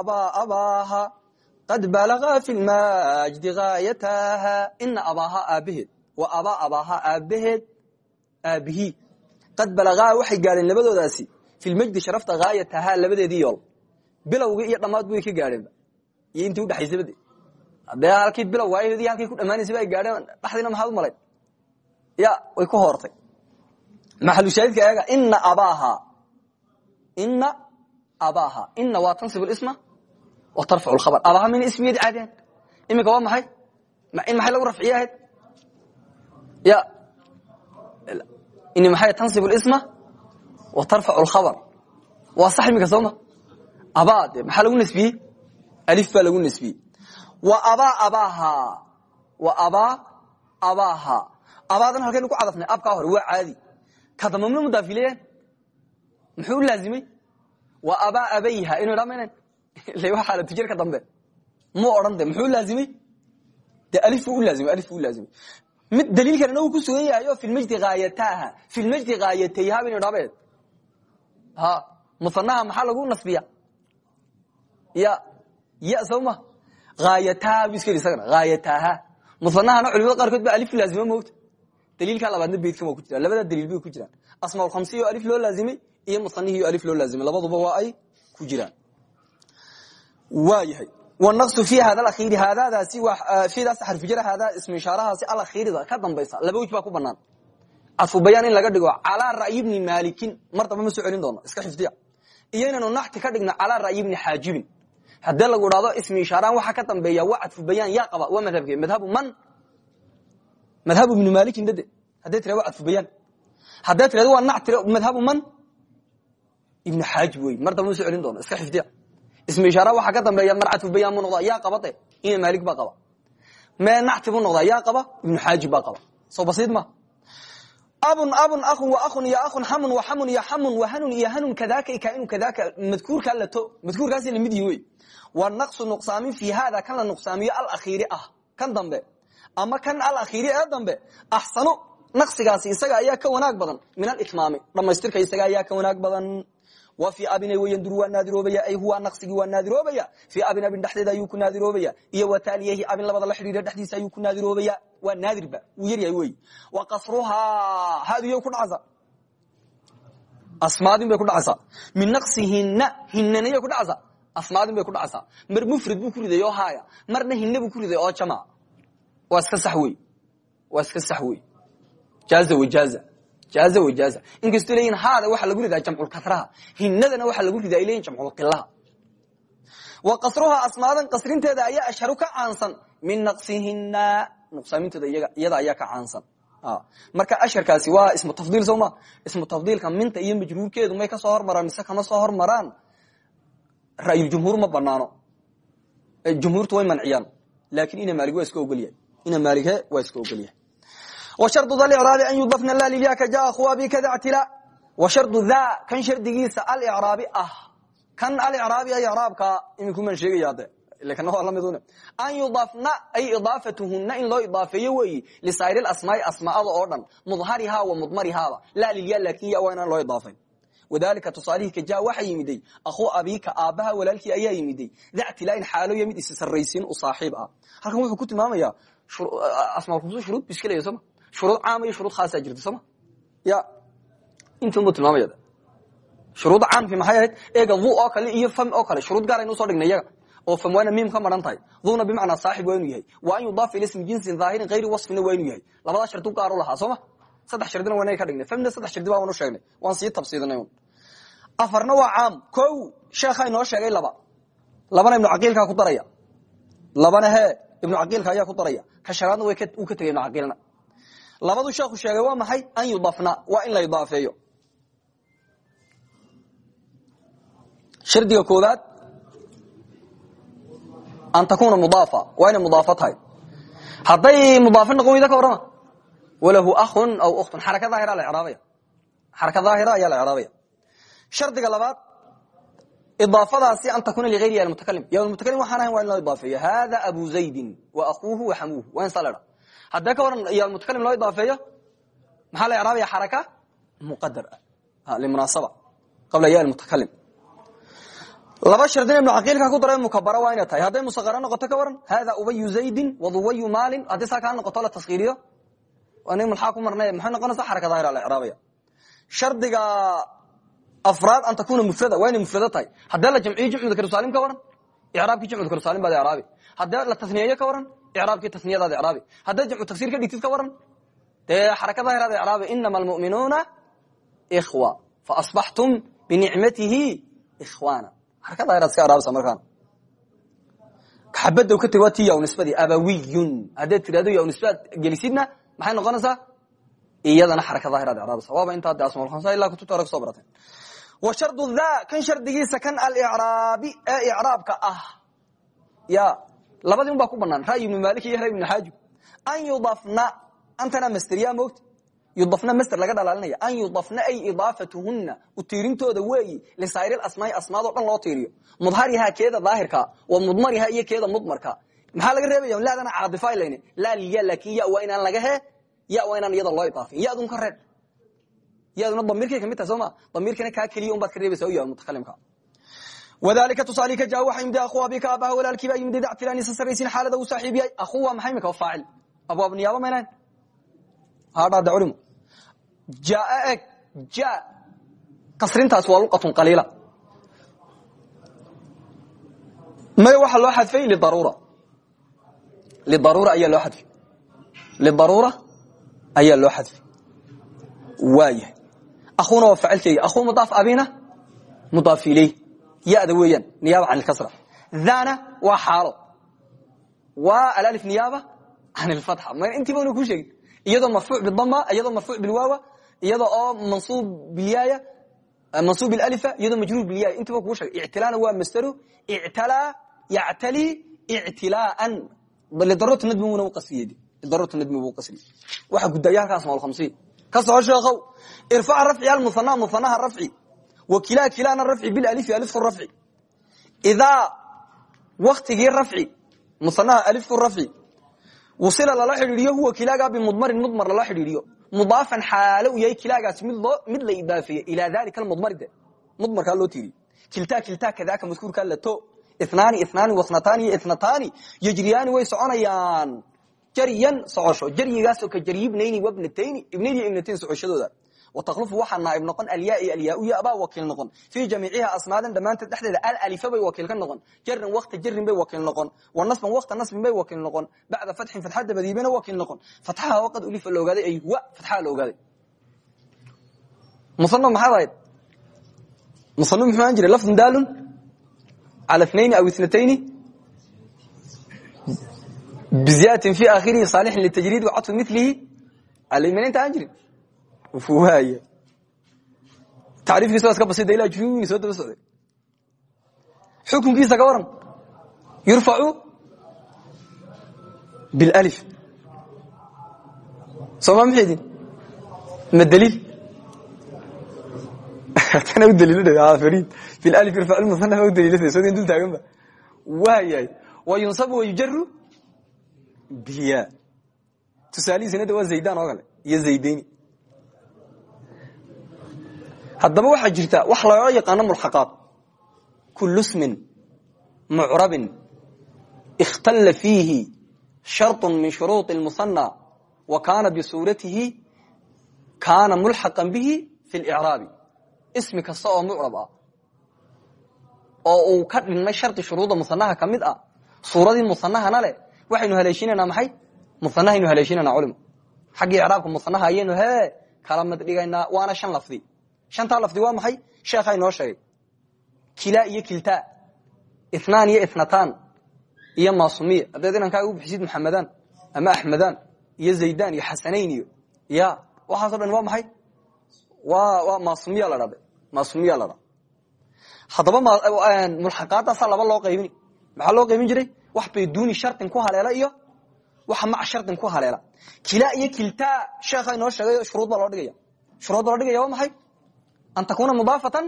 abaa abaaha qad balagaa fi lmajdi gaayataha ina abaahaa aabaheed wa abaa abaahaa aabaheed aabihii qad balagaa waxay gaadheen labadoodaasi. Fi lmajdi sharafta gaayatahaa labadeedii yool. Bilowgii iyo dhammaad buy ka gaadheenba iyo intii udhexaysaba de halkii bilowga iyo halkii ku dhamaanaysaba ay gaadheen dhexdiina maxaad u malayn ya way ku hoortay. Maxalushaahidka eega ina abaaha. Ina abaaha. Ina waa tansib isma wa tarfac khabr abaaha mayna ismiyadi caadeen. Iminka waa maxay? In maxay lagu rafciye ahayd? Ya. Ini maxay tansib isma wa tarfac lkhabr waa sax iminka sooma abaa de maxaa lagu nasbiyey alif baa lagu nasbiyey abaa abaaha abaa abaaha abaadan halkaynu ku cadafnay abkaa hore waa caadi. Kadambamna mudaafileyan muxuu u laazimay? Wa abaa abayha inu idhaa maynan ile waxaa la tujir ka dambe. Mu odhan de muxuu laazimay? De alif buu u laazimay alif buu u laazimay. Mid daliilkanina uu ku sugan yahay oo fi lmajdi haayataha fi lmajdi haayatayha baynu idhabeed ha musanaha maxaa lagu nasbiya ya ya soma haayataha bu isagana haayataha musanahana culimada qaarkood ba alif laazima moogta daliilkaa labaadna beydkan waa ku jira labada daliil bay ku jiraan asmaa khamsiya oo alif loo laazimay iyo musanihi o alif loo laazimay labaduba waa ay ku jiraan waa yahay wanaqsu fi hada akhiri haadadaasi fidaas xarfujara haadaa ismu ishaarahaasi alakhirida ka dambaysa laba wej ku banaan cadfu bayaan in laga dhigo calaa ra'yi bni maalikin mar ma soo celin doono iska xifdiya iyo inaynu naxti ka dhigno calaa ra'yi bni xaajibin haddee lagu dhahdo ismi ishaaraan waxa ka dambeeya waa cadfu bayaan yaa qaba waa madhabke madhabu man? Madhabu ibni malikin dade hadday tira waa cadfu bayaan. Hadday tirado waa nac tira madhabu man? Ibnu xaajib wey ma soo celin doono iska xifdiya. Ismi ishaara waxaa ka dambeeya mar cadfu bayaan buu noqdaa yaa qabade ina maalik baa qaba. Mee nacti buu noqdaa yaa qaba ibnu xaajib baa qaba. Soo basiid ma? Abun abun aun aun iyo aun xamun xamun iyo xamun hanun iyo hanun kadaka kainu kadaka madkuurkaa lato madkuurkaasi la mid yihi wey wa naqsu nuqsaamin fi hada kan la nuqsaamiyo alakhiiri ah kan dambe. Ama kan alakhiiri ee dambe axsanu naqsigaasi isaga ayaa ka wanaag badan. Min alitmaami dhamaystirka isaga ayaa ka wanaag badan. Wa fii abina wayanduru waa naadiroobaya ay huwa naqsigii waa naadiroobaya fii abin abin dhexdeeda ayuu ku naadiroobaya iyo wa taaliyahi abin labada la xidhiira dhexdiisa ayuu ku naadiroobaya waa naadirba wuu yaryahay wey. Wa qasruhaa haadiyo ku dhacaysa asmaadin bay ku dhacaysaa. Min naqsihina hinanaya ku dhacaysa asmaadin bay ku dhacaysaa mar mufrad buu ku riday oo haaya marna hina buu ku riday oo jamac waa iska sax waa iska sax wey jaaza wajaaza jaaza wajaaza inkastoo leeyihiin haada waxaa lagu ridaa jamculkasraha hinadana waxaa lagu ridaa ay leyihin jamculqilaha wa qasruhaa asmaadan qasrinteeda ayaa ashharu ka caansan min naqsihina nuqsaamintooda iyada ayaa ka caansan marka asharkaasi waa ismu tafdiil soo ma ismu tafdiilka minta iyo majruurkeedu may ka soo hormaraan mise kama soo hormaraan ra'yuljumhuur ma banaano jumhuurtu way manciyaan laakin ina maalig waa iska ogolyahay. Ina maalighe waa iska ogolyahay. Wshardu da icraabi an yudafna la lilyaka jaa khuwabi kada ctila wa shardu da kan shardigiisa alicraabi ah. Kan alicraabi a icraabka iminkumaan sheegaya de an yudafna ay idaafatuhuna in loo idaafeeyo weeyi lisaa'ir asmaai asmaada oo dhan. Mudharihaa wa mudmarihaaba la lilya laakin ya waa inaan loo idaafayn wadalika tusaalihii ka ja waxaa yimiday akhuu abiika aabbaha walaalkii ayaa yimiday dactilaain xaaloya mid is sarraysiin u saaxiib ah. Halkan wuxuu ku tilmaamaya asmaalkusu shuruud bu iska leya sooma shuruud caama iyo shuruud khaasaa jirta sooma ya intunbu tilmaamaya shuruudda caamkii maxay ahayd? Eega du oo kale iyo fam oo kale shuruud gaaraynu u soo dhignay iyaga oo fam waana miim ka maran tahay. Duna bimacnaa saaxib waa inuu yahay. Wa an yudaafa ila ismi jinsin dhaahirin hayri wasfina waa inuu yahay. Labadaa shardi gaar u lahaa sooma saddex shardina waa inaga ka dhignay. Famna saddex shardi baa anu sheegnay. Waan sii tabsiidinay afarna waa caam. Ko sheekha inoo sheegay laba. Labana ibnu caqiilkaa ku daraya. Labana he ibnu caqiilka ayaa ku daraya. Ka shanaadna uu ka tegay ibnu caqiilna labadu sheekhu sheegay waa maxay? An yudafna. Waa in la idaafeeyo. Shardiga koobaad an takuna mudaafa. Waa inay mudaafo tahay. Hadday weyda ka warrama walahu ahun aw ukhtun xaraka daahira la iraabaya xaraka daahira ayaa la iraabaya shardiga labaad idaafadaasi an takuna ligayri almutakalim ya mutakalim waxaan ahayn waa in loo idaafeeyo hada abu zaydin wa akuuhu wa xamuuhu waa in saa la idhaa haddee ka waran iyo almutakalim loo idaafeeyo maxaa la icraabaya xaraka muqadar ah limunaasaba qabla ya almutakalim laba shardin ibnu caqiilka ku daray mukabara waa inay tahay hadday musaqara noqoto ka waran hada ubayu zaydin waduwayu maalin haddii saa kaa noqoto la taskiiriyo ni maxaa ku marnay maxay noqonaysa xaraka daahira la icraabaya shardiga afraad an takuna mufrada waa inay mufrado tahay haddee la jamciyo jamcu dakarusaalim ka waran icraabkii jamcu dakarusaalim baad icraabi haddee la tasniyeeyo ka waran icraabkii tasniyadaad icraabi haddee jamcu tagsiir ka dhigtid ka waran dee xaraka daahiraad icraabi inama almu'minuuna ikhwa faasbaxtum binicmatihi ikhwana xaraka daahiraad iska icraabisa markaan xabada ka tegi waa ti yaw nisbadii abawiyun haddaad tirahdo yaw nisbaad gelisidna maxay noqonaysaa? Iyadana xaraka daahiraad icraabisa waaba intaa de asmaulkhamsa ilaa kutubta hore ku soo barateen. Wa shardu dha kan shardigiisa kan alicraabi ee icraabka ah. Ya labadii un baa ku banaan ra'yi ibnu malik iyo ra'y ibnu xaajib an yudafna antana masteriya moogta yudafna master laga dhalaalinaya. An yudafna ay idaafatuhuna utiirintooda weeyi lisaa'ir asmaai asmaado dhan loo tiiriyo. Mudharihaa keeda daahirka wa mudmariha iyo keeda mudmarka maxaa laga reebaya? Laadana caadifa lan laa liya laakin ya waa inaan laga he ya waa inaan iyada loo idaafin. Yadun ka reeb. Yaduna damiirkay ka mid tahay sooma damiirkana kaa keliya un baad ka reebaysa ya mutakalimka wadalika tusaali ka jaa waxa yimid akhu abika abaha walaalkiiba yimid dactilaanisa saraysin xaalada uu saaxiib yahay akhu waa maxay? Imika faacil. Abwaab niyaaba maynayn hadhaada culimo jaa eg ja kasrintaas waa luqatun qaliila. May waxaa loo xadfay lidaruura lidaruura ayaa loo xadfay lidaruura ayaa loo xadfay waayahay akhuna waa facilkeegi akhuu mudaaf abina mudaaf ileyh ya-da weeyaan niyaaba can ilkasra dhana waa xaalo waa alalif niyaaba can ilfatxa ma intiiba una kuu sheegin iyadoo marfuuc bidama iyadoo marfuuc bilwaawa iyada oo mansuub bilyaaya mansuub bilalifa iyadoo majruur bilyaaya intiiba kuu sheegay ictilaana waa masdaru ictalaa yactali ictilaaan lidaruurati nadmiguna u qasriyey lidaruurati nadmi buu qasriyey waxa gudaya halkaas maal khamsiin ka soo sheekow irfac rafci almuhana muhanaha rafci wa kilaa kilaana rafci bilalifi alifku rafci idaa waktigii rafci muhanaha alifku rafci wasila lala xidhiidiyo huwa kilaagaa bimudmarin mudmar lala xidhiidiyo mudaafan xaalo u yahay kilaagaas mid la idaafeeye ilaa dalika mudmaride mudmarkaa loo tiiriye kiltaa kiltaa kadaaka madkuurkaa lato inaani inaani wasnataani iyo itnataani yejriyaani way soconayaan jaryan socosho jaryigaasoo ka jaryibnayni wabnatayni ibnayn iyo ibnatayn socoshadooda wataklufu waxaa naaib noqon alyaai alyaauya baa wakiil noqon fii jamiiciha asmaadan dhammaanteed dhexdeeda alalifa bay wakiil ka noqon jaran wakta jarin bay wakiil noqon wa nasban wakta nasbin bay wakiil noqon bacda fatxin fatxa dabadiibana wakiil noqon fatxaha waqad ulifa la ogaaday ay wa fatxaha la ogaaday musano maxaad ahayd musano muxuu ahaan jiray lafdun daalun cala inayn aw inatayni biziyadatin fi akhirihi saalixin litajriid wacatfu milihi alaymananta aan jirin waay tacriifkiisa waa iska basida ilaa juruugii soo daba socday xukunkiisa ka waran yurfacu bilif sooma maxaydin ma dliil tana u dliilfarid bilif yurfac musanaf u daliilasa soo dul taaganba waayahay wa yunsabu wayujaru bilya tusaalihiisina de waa zaydan oo kale iyo zaydayni haddaba waxaa jirta wax loo yaqaano mulxaqaad kulu smin mucrabin ikhtalla fiihi sharطu min shuruuط اlmusanى wa kaana bisuuratihi kaana mulxaqan bihi fi اlcraabi ismi kasta oo mucrab ah oo uu ka dhinmay shardi shuruuda musanaha ka mid ah suuradii musanahana leh waxaynu haleeshinanaa maxay? Musanahaynu haleeshinanaa culimo xaggii icraabka musanaha ayaynu he kala mid dhigaynaa waana shan lafdi. Shantaa lafdi waa maxay? Sheekhaa inoo sheegay. Kilaa iyo kiltaa. Itnaan iyo itnataan iyo maasumiya. Haddayd inankaaga u bixisid maxamedaan ama axmedaan iyo zaydan iyo xasanayn iyo ya waxaaso dhan waa maxay? Maasumiya la dhada maasumiya la dha haddaba mulxaqaadaasaa laba loo qaybini. Maxaa loo qaybin jiray? Wax bayduuni shardin ku haleela iyo waxa maca shardin ku haleela. Kilaa iyo kiltaa sheekhaa inoo sheegay shuruud baa loo dhigaya. Shuruud loo dhigaya waa maxay? An takuna mudaafatan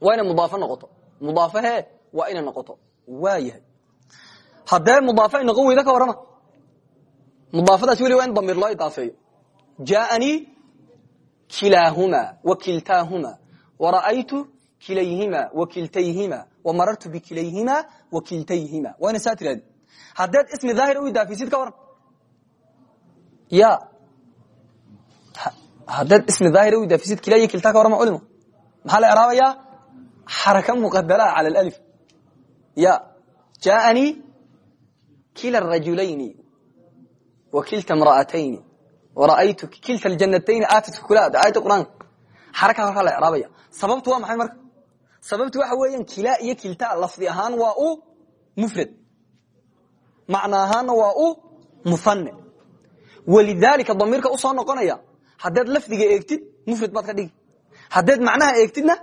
waa inay mudaafo noqoto. Mudaafahe waa inay noqoto. Waa haddee mudaafo ay noqon weyda ka warrama. Mudaafadaas weli waa in damiir loo idaafeeyo jaaanii kilaahumaa wa kiltaahuma. Wara'aytu kilayhima wa kiltayhima wamarartu bikilayhima wa kiltayhima waa ina saa tirahdi haddaad ismi daahira u idaafisid ka waran ya. Haddaad ismi daahira u idaafisid kila iyo kilta ka warama culimo maxaa la icraabayaa xaraka muqadaraha cala alif. Ya. Jaaanii kila rajulayni wa kilta mra'atayni wara'aytu kilta aljanatayni aatadka kula aayadda qur'aanka xaraka halkaa la icraabaya sababtu waa maxay marka sababtu waxa weeyaan kilaa iyo kilta lafdi ahaan waa u mufrad. Macna ahaanna waa u muhane walidaalika damiirka u soo noqonaya haddaad lafdiga eegtid mufrad baad ka dhigi. Haddaad macnaha eegtidna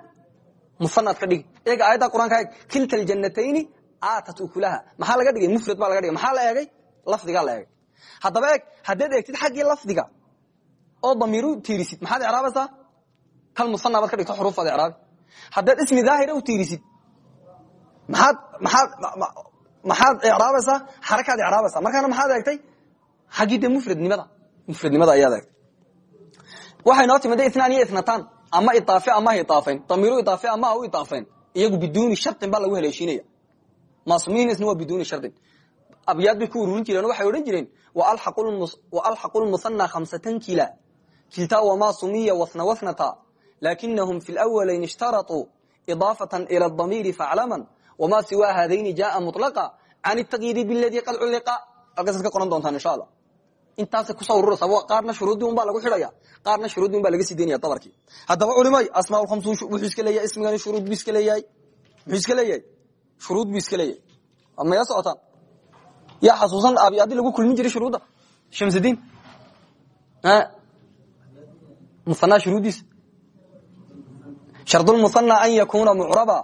muhanaad ka dhigi. Eega aayadda qur'anka eeg kilta aljanatayni aatat ukulaha. Maxaa laga dhigay? Mufrad baa laga dhigay. Maxaa la eegay? Lafdigaa la eegay. Haddaba eeg haddaad eegtid xaggii lafdiga oo damiiru tiirisid. Maxaad icraabaysaa? Kal muhana baad ka dhigto xuruufaad icraabi haddaad ismi daahira u tiirisid maxaad icraabaysaa? Xarakaad icraabaysaa? Markaana maxaad eegtay? Xaggii de mufradnimada mufradnimada ayaad eegtay. Waxay noo timida itnaan iyo itnataan ama idaafe ama ha idaafayn damiiru idaafe ama ha u idaafayn iyagu biduuni shartin baa lagu haleeshiinaya maasmihinisna waa biduuni shartin. Abyaad bay ku ururin jireen waxay odhan jireen waalxaqu lmuhana khamsatan kila. Kiltaa wamaa sumiya wasna wasnata lakinahum fi lawalayn ishtaraطuu idaafatan ila damiiri faclaman wamaa siwaa haadayni jaaa mulaqa can taqyiidi biladii qad culliqa halkaasaad ka qoran doontaan insha allah intaasay ku soo ururaysa qaarna shuruuddii un baa lagu xidhaya qaarna shuruuddii un baa laga sii daynaya dabarkii haddaba culimay asmaa khamsun wuxuu iska leeyahay ismigani shuruud buu iska leeyahay muxuu iska leeyahay shuruud buu iska leeyahay maya socotaan yaa xasuusan abi haddii lagu kulmin jiray shuruudda shamsudiin musanaa shuruuddiisa shardulmusanaa an yakuuna mucraba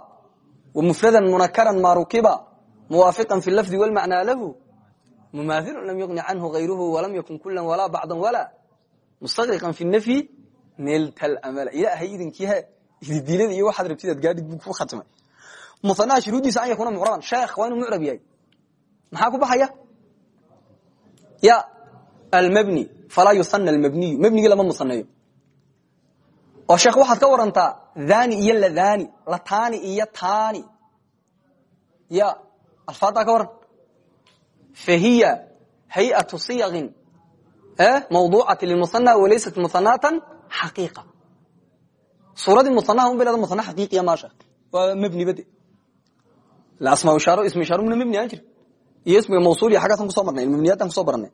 wa mufradan munakaran maa rukiba muwaafiqan fi lafdi walmacnaa lahu mumaahilu lam yugni canhu hayruhu walam yakun kulan walaa bacdan walaa mustaqriqan fi nafyi nilta lamala ilaahay idinkii he ididiilada iyo waxaad rabtidaad gaadhid buu ku khatimay musanaha shuruuddiisa an yakuuna mucraban sheekh waa inuu mucrab yahay maxaa ku baxaya ya almabni falaa yusana almabniyu mabnigii lama musaneeyo oo sheekh waxaad ka warantaa dhani iyo ladhani latani iyo tani ya alfaadaa ka waran. Fahiya hayatu siyaqin mawducati lilmusana walaysat musanatan xaqiiqa suuradii musanaha un bay leeda musana xaqiiqiya maasha. Waa mebni bade asmaa ishaaro ismu ishaaro muna mebni aan jir iyo ismiga mawsuul iyo xaggaasan ku soo marnay mebniyaadaan ku soo baranay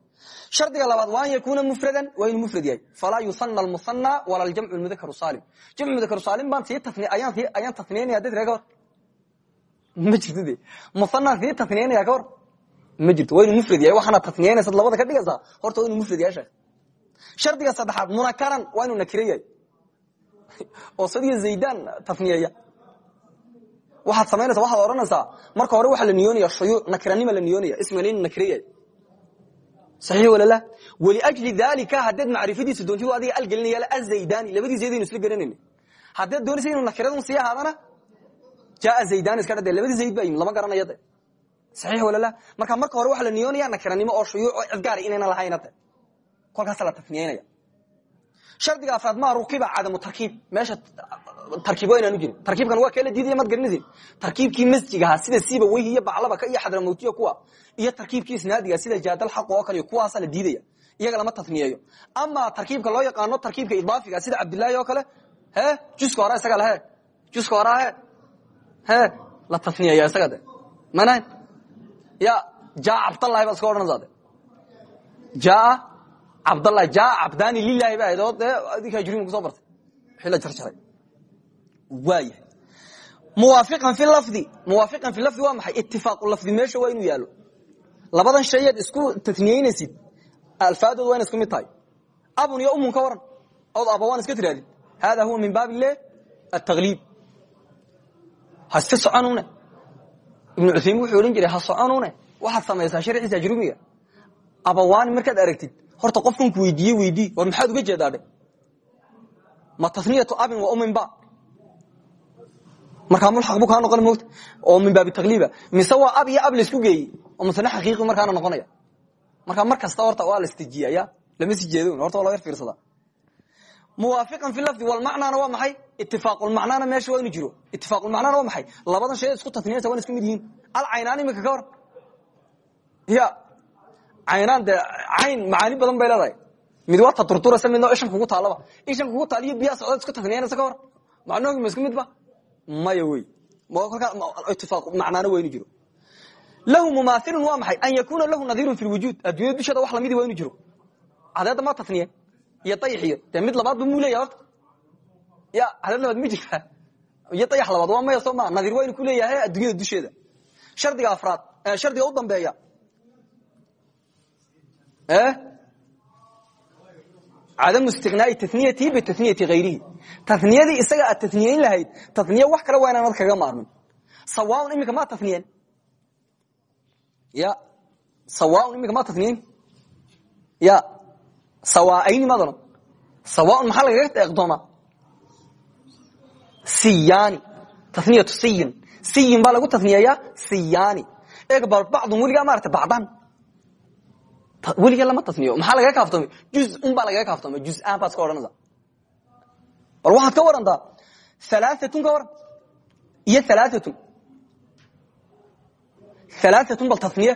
shardiga labaad waa an yakuuna mufradan waa inuu mufrad yahay. Falaa yusana almusana wala aljamcu mudakaru salim jamcu mudakaru salim baan sii ayaan ayaan taniyanaya dad ree ka hor ma jirto de musanaan sii taniyanaya ka hor? Ma jirto waa inuu mufrad yahay waxaana taniyanaysa labada ka dhigaysaa horta waa inuu mufrad yahay sheekh. Shardiga saddexaad munakaran waa inuu nakiro yahay oo sadiga zaydan taniyeeya waxaad samaynaysa waxaad odhanaysaa marka hore waxaa la niyoonaya shuyuuc nakiranima la niyoonaya nakiro yahay saxiix walala waliajli dalika haddaad macrifadiisa doontid adiga algelinaya azaydani labadii zaydaynu isla garanayna haddaad doonaysa inuu nakiradun sii ahaadana jaa zaydani iska dhade labadii zayd yimid lama garanayo de saxiix walala marka marka hore waxaa la niyoonaya nakiranimo oo shuyuuc oo cidgaari inayna lahayna te kolkaasa la tafniyeynaya shardiga afraad maa rukiba cadamu tarkiib. Meesha tarkiib waa inaanu jirin. Tarkiibkan waa kala diidaya mad garanaysin tarkiibkii masjigaha sida siiba weyhi iyo baclabaka iyo xadramawtiya kuwa iyo tarkiibkii isnaadiga sida jaadal xaq oo kale kuwaasa la diidaya iyaga lama tafniyeeyo ama tarkiibka loo yaqaano tarkiibka idaafiga sida cabdilaahi oo kale he juska hora isaga lahe juska horaa he he la tafniyeeya isaga de. Mana ya jaa cabdallahi baad iska odhanaysaa jaa cabdallahi jaa cabdaani lilahi ba ahayd oo dee adinkaa jurimu ku soo bartay. Wixii la jarjaray. Waayahay muwaafiqan fi lafdi. Muwaafiqan fi lafdi waa maxay? Itifaaqu lafdi meesha waa inuu yaalo labadan shayaad isku tatniyeynaysid. Alfaadood waa ina isku mid tahay. Abun iyo umun ka waran. Ood abawaan iska tirahdid hada huwa min baab ile ataqliib ha iska soconune ibnu cuthaymin wuxuu odhan jiray ha soconune waxaad samaysaa sharciisa ajrumiga abawaani markaad aragtid horta qofkan ku weydiiye weydii war maxaad uga jeedaadhe ma tasniyatu abin wa umin ba? Markaa mulaq bu kaa noqona mota oo min baabi takliiba mise waa ab iyo ab la isku geeyey? Oo masane xaqiiqi markaana noqonaya. Markaa mar kasta horta waa la istijiyaya lama si jeedo horta waa loo yar fiirsada. Muwaafiqan fi lafdi walmacnaana waa maxay? Itifaaqulmacnaana meesha waa inu jiro. Itifaaqulmacnaana waa maxay? Labadan shay isku tasniyata wana isku mid yihiin. Alcaynaan imika ka hor? Ya caynaan dee cayn macaani badan bay leedahay. Mid waa taturturasa midna ishan kugu taalaba ishan kugu taaliyo biyaa socdaad isku tasniyanaysa ka hor. Macnahoogi ma isku midba maya wey. Itifaaq macnaana waa inu jiro. Lahu mumaailun waa maxay? An yakuna lahu nadiirun fi lwujuud addunyada dusheeda wax lamidi waa inu jiro. Cadeedda ma tasniye iyo dayixiyo dee mid labaadba muu leeyahay horta. Ya cadeed labaad ma jirta iyo dayax labaad waa maya soo maa nadiir waa inu ku leeyahay addunyada dusheeda shardiga afraad shardiga u dambeeya cadamu istiqnaai taniyati bitaniyati hayrihi taniyadii isaga aad taniyeyn lahayd taniye wax kale waa inaanad kaga maarmin sawaaun imika ma taniyeen ya sawaaun imika ma taniyeyn ya sawaaayni madano sawaaun maxaa lagaga deeqdoomaa siyani taniyatu siyin siyin baa lagu taniyeeyaa siyani eeg bal bacdun weligaa maarata bacdan weliga lama tasniyo. Maxaa lagaga kaaftoomay juzun baa lagaga kaaftoomay juz-aan baad iska odhanaysa. Bal waxaad ka warantaa halaaatun ka waran iyo halaaatun halaaatun bal tasniye.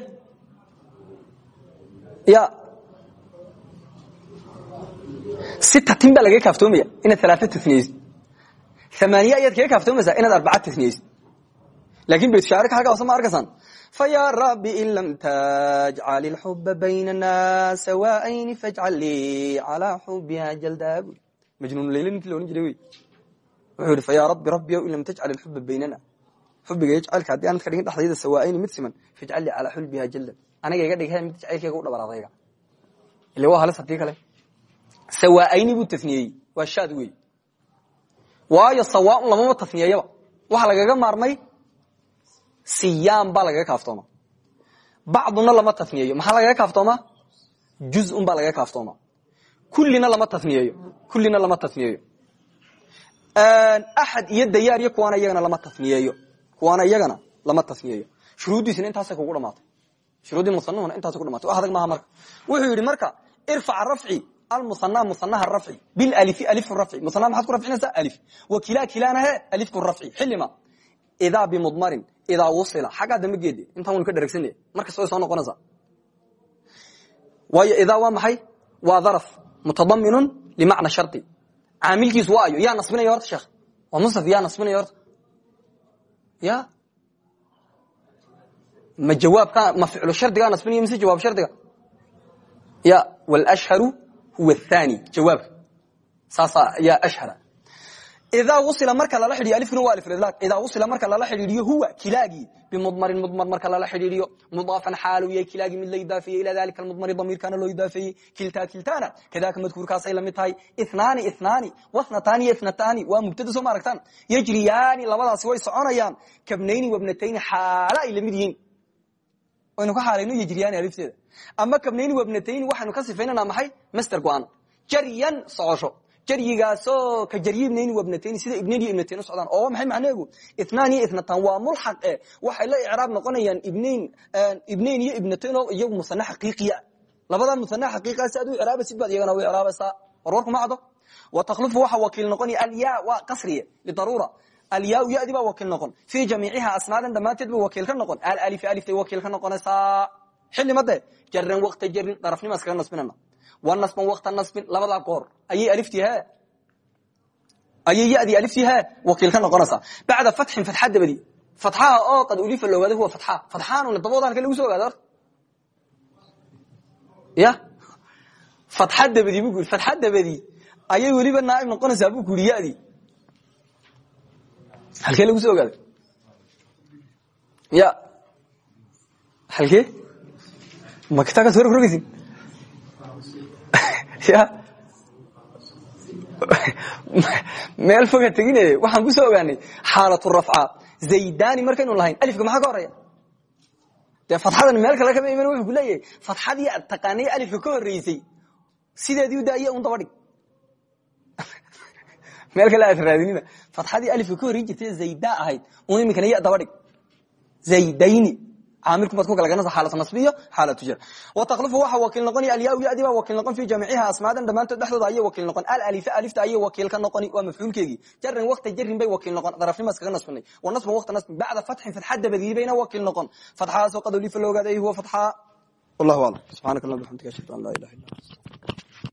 Ya. Sitatin baa lagaga kaaftoomaya inaad halaaa tasniyeysid. Amaaniye ayaad kaga kaaftoomaysaa inaad arbaca tasniyeysid. Lakin baytshaarika halkaa hoose ma arkaysaan فyا رب in lm تجعل الحب بynna سواءyn فاجعل lي عlى xبha jلda majنun layl ninkii loodhan jiray wy wuxuu ihi فya رbi رbi in lam تجعل الحuba baynana xubiga jacalka haddii aanad ka dhigin dhexdayda sawaaayni mid siman fajcal lii calaa xulbiha jaldan aniga iga dhig mid jacaylkayga u dhabar adayga ile waa halis hadii kale sawaaayni buu tasniyey waa shaad wey waayo sawaaun lamama tasniyeeyaba waxa lagaga maarmay siyaan baa lagaga kaaftooma bacduna lama taniyeeyo maxaa lagaga kaaftooma juzun baa lagaga kaaftooma kullina lama taniyeeyo kullina lama taniyeeyo axad iyo dayaar iyo kuwaana iyagana lama taniyeeyo kuwaana iyagana lama taniyeeyo shuruuddiisina intaasay kugu dhamaatay. Shuruuddii musanahuna intaasay ku dhamatay wax adag maaha marka. Wuxuu yidhi marka irfac rafci almusanaa musanaha rafci bilalifi alifu rafci. Musanaa maxaad ku rafcinaysaa? Alif. Wa kilaa kilaana he alifku rafci. Xilima idaa bimudmarin idaa wusila xaggaa dambe geedi intaan waynu ka dheregsana markasta way soo noqonaysaa waayo idaa waa maxay waa daraf mutadaminun limacna shardi caamilkiisu waa ayo yaa nasbinaya horta sheekh waa musaf yaa nasbinaya horta ya ma jawaabka ma ficlu shardigaa nasbinaya mise jawaab shardiga ya wlashharu huwa athani jawaabka saasaa yaa ashhara idaa wusila marka lala xidhiyo alifkuna waa alifidlaaq idaa wusila marka lala xidhiiriyo huwa kilaagii bimudmarin mudmar marka lala xidhiiriyo mudaafan xaalu yahay kilaagii mid la idaafeeyey ilaa dalika almudmari damiirkaana loo idaafeeyey kiltaa kiltaana kadaka madkuurkaasay la mid tahay ithnaani ithnaani wathnataani iyo ithnataani waa mubtada soo ma aragtaan yajriyaani labadaasi way soconayaan kabnayni wabnatayni xaala ay la mid yihiin waynu ka xaalayno yajriyaani alifteeda ama kabnayni wabnatayni waxaynu ka sifaynanaa maxay master go'aan jaryan socosho jaryigaasoo ka jaryi ibnayn wabnatayn sida ibnayn iyo ibnatayn u socdaan. Oo maxay macnaheegu ithnaan iyo ithnatan waa mulxaq e waxay la icraab noqonayaan ibnayn ibnayn iyo ibnatayn oo iyagu musane xaqiiqiya. Labadan musane xaqiiqiya si aad u icraabaysid baad iyagana u icraabaysaa warwarku ma cado? Wa takhlufu waxa wakiil noqonaya alyaa waa qasriye lidaruura. Alyaa yadi baa wakiil noqon. Fii jamiiciha asnaadan dhammaanteed ba wakiil ka noqon. Alalifi aliftay wakiil ka noqonaysaa. Xillimade jaran wakta jarin darafnima iskaga nasbinana wa nasban wakta nasbin labadaa goor ayay aliftii he ayay yadii aliftii he wakiil ka noqonaysaa bacda fatxin fatxa dabadi fatxaha oo qad ulifa la ogaada huwa fatxa fatxaanuna dabooda halka lagu soo ogaada horta ya fatxa dabadi bu ku yidhi fatxa dabadi ayay weliba naaib noqonaysaa bu ku yidhi yadii halkee lagu soo ogaaday ya halkee ma kitaabkaas hore kurogeysin ya. Meel foga tegine waxaan ku soo ogaanay xaalatu rafca. Zaydani markaynu lahayn alifka maxaa ka horeya dee fatxadan meel kale kama iman wuxuu ku leeyahay fatxadii aad taqaanay alifka ka horeysay sideedii u daaye un daba dhig meel kale aad raadinina fatxadii alifka ka jirtay zayda ahayd un iminkana ya daba dhig zaydayni caamilku baad ku kala garanaysa xaalatu nasbiyo xaalatu jar wa takhlufu waxa wakiil noqonaya alyaa yadi baa wakiil noqon fi jamiciha asmaadan dhammaantood dhexdooda ayay wakiil noqon alalifa alifta ayay wakiil ka noqoni waa mafcuulkeegii jaran wakta jarin bay wakiil noqon darafnima iskaga nasbinay wa nasban wakta nasbin bacda fatxin fatxa dabadii bayna wakiil noqon fatxahaasoo qad ulifa la ogaada huwa fatxa wallahu aclam subxaanaka allah bxamdika ashhadu an laa ilaha illa ant